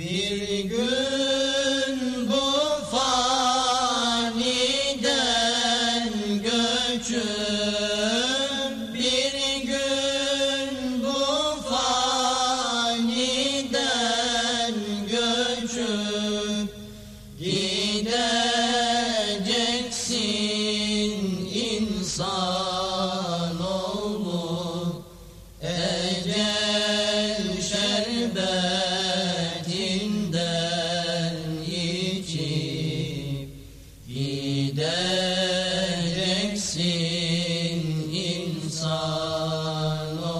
Bir gün bu faniden göçüp insanoğlu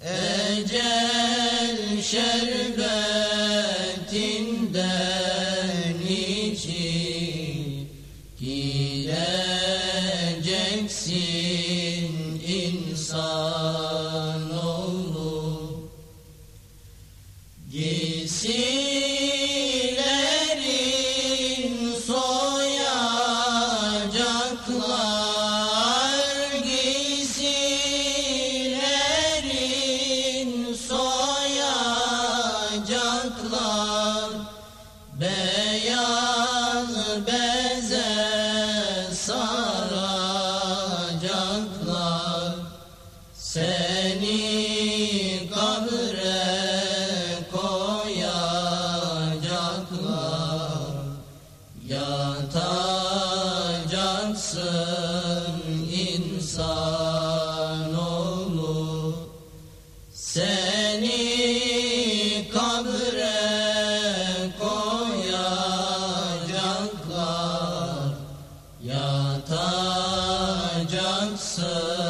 Ecel şerbetinden içip Gideceksin insanoğlu Gitsin dudaklar beyaz beze saracaklar. Seni kabre koyacaklar. Yatar sir.